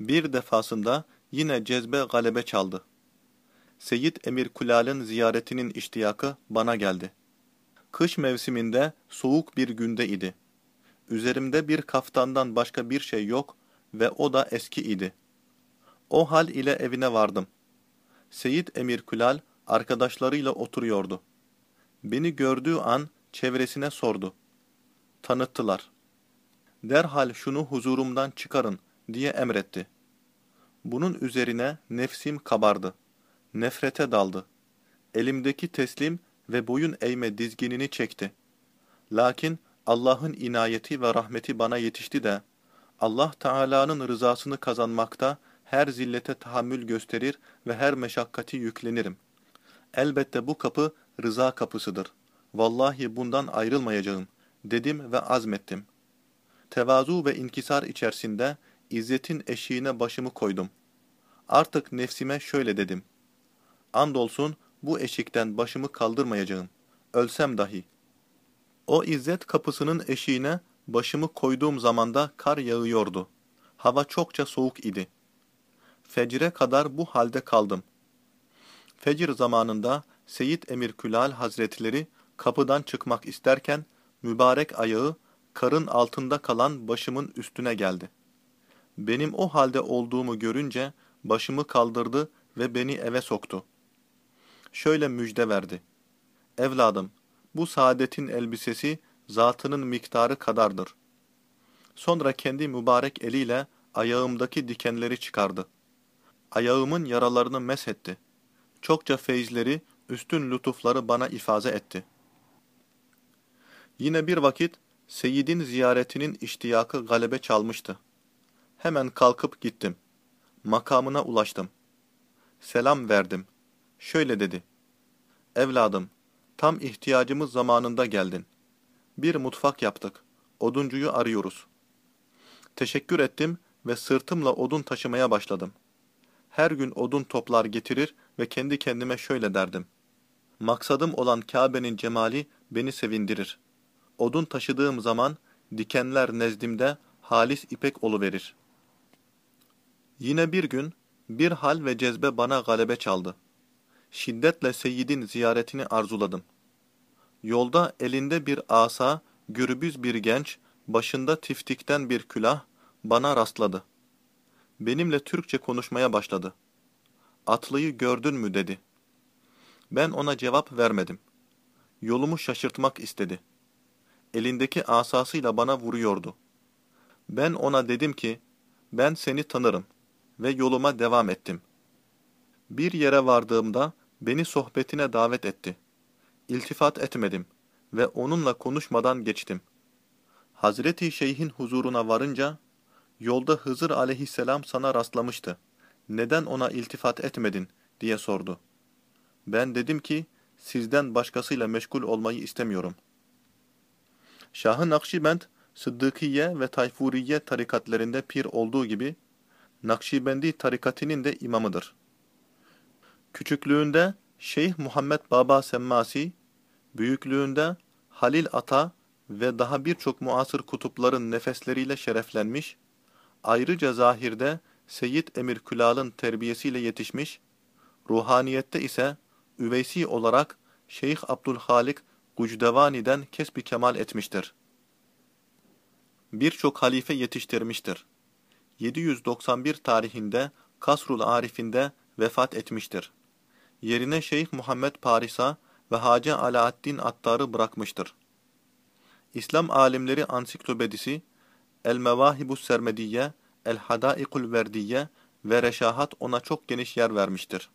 Bir defasında yine cezbe galebe çaldı. Seyyid Emir Kulal'ın ziyaretinin iştiyakı bana geldi. Kış mevsiminde soğuk bir günde idi. Üzerimde bir kaftandan başka bir şey yok ve o da eski idi. O hal ile evine vardım. Seyyid Emir Kulal arkadaşlarıyla oturuyordu. Beni gördüğü an çevresine sordu. Tanıttılar. Derhal şunu huzurumdan çıkarın diye emretti. Bunun üzerine nefsim kabardı. Nefrete daldı. Elimdeki teslim ve boyun eğme dizginini çekti. Lakin Allah'ın inayeti ve rahmeti bana yetişti de, Allah Teala'nın rızasını kazanmakta her zillete tahammül gösterir ve her meşakkati yüklenirim. Elbette bu kapı rıza kapısıdır. Vallahi bundan ayrılmayacağım, dedim ve azmettim. Tevazu ve inkisar içerisinde İzzetin eşiğine başımı koydum. Artık nefsime şöyle dedim. Andolsun bu eşikten başımı kaldırmayacağım. Ölsem dahi. O izzet kapısının eşiğine başımı koyduğum zamanda kar yağıyordu. Hava çokça soğuk idi. Fecre kadar bu halde kaldım. Fecir zamanında Seyyid Emir Külal Hazretleri kapıdan çıkmak isterken mübarek ayağı karın altında kalan başımın üstüne geldi. Benim o halde olduğumu görünce başımı kaldırdı ve beni eve soktu. Şöyle müjde verdi. Evladım, bu saadetin elbisesi zatının miktarı kadardır. Sonra kendi mübarek eliyle ayağımdaki dikenleri çıkardı. Ayağımın yaralarını meshetti. Çokça feyizleri, üstün lütufları bana ifaze etti. Yine bir vakit Seyyid'in ziyaretinin iştiyakı galebe çalmıştı. Hemen kalkıp gittim. Makamına ulaştım. Selam verdim. Şöyle dedi. Evladım, tam ihtiyacımız zamanında geldin. Bir mutfak yaptık. Oduncuyu arıyoruz. Teşekkür ettim ve sırtımla odun taşımaya başladım. Her gün odun toplar getirir ve kendi kendime şöyle derdim. Maksadım olan Kabe'nin cemali beni sevindirir. Odun taşıdığım zaman dikenler nezdimde halis ipek oluverir. Yine bir gün bir hal ve cezbe bana galebe çaldı. Şiddetle Seyyid'in ziyaretini arzuladım. Yolda elinde bir asa, gürbüz bir genç, başında tiftikten bir külah bana rastladı. Benimle Türkçe konuşmaya başladı. Atlıyı gördün mü dedi. Ben ona cevap vermedim. Yolumu şaşırtmak istedi. Elindeki asasıyla bana vuruyordu. Ben ona dedim ki, ben seni tanırım ve yoluma devam ettim. Bir yere vardığımda beni sohbetine davet etti. İltifat etmedim ve onunla konuşmadan geçtim. Hazreti Şeyh'in huzuruna varınca, yolda Hızır aleyhisselam sana rastlamıştı. Neden ona iltifat etmedin diye sordu. Ben dedim ki, sizden başkasıyla meşgul olmayı istemiyorum. Şah-ı Nakşibend, Sıddıkiye ve Tayfuriye tarikatlerinde pir olduğu gibi, Nakşibendi tarikatinin de imamıdır. Küçüklüğünde Şeyh Muhammed Baba Semmasi, büyüklüğünde Halil Ata ve daha birçok muasır kutupların nefesleriyle şereflenmiş, ayrıca zahirde Seyyid Emir Külal'ın terbiyesiyle yetişmiş, ruhaniyette ise üveysi olarak Şeyh Abdülhalik Gucdevani'den kesbi kemal etmiştir. Birçok halife yetiştirmiştir. 791 tarihinde Kasrul Arif'inde vefat etmiştir. Yerine Şeyh Muhammed Parisa ve Hacı Alaaddin Attar'ı bırakmıştır. İslam Alimleri Ansiklopedisi, El-Mevahibus Sermediye, El-Hadaikul Verdiye ve Reşahat ona çok geniş yer vermiştir.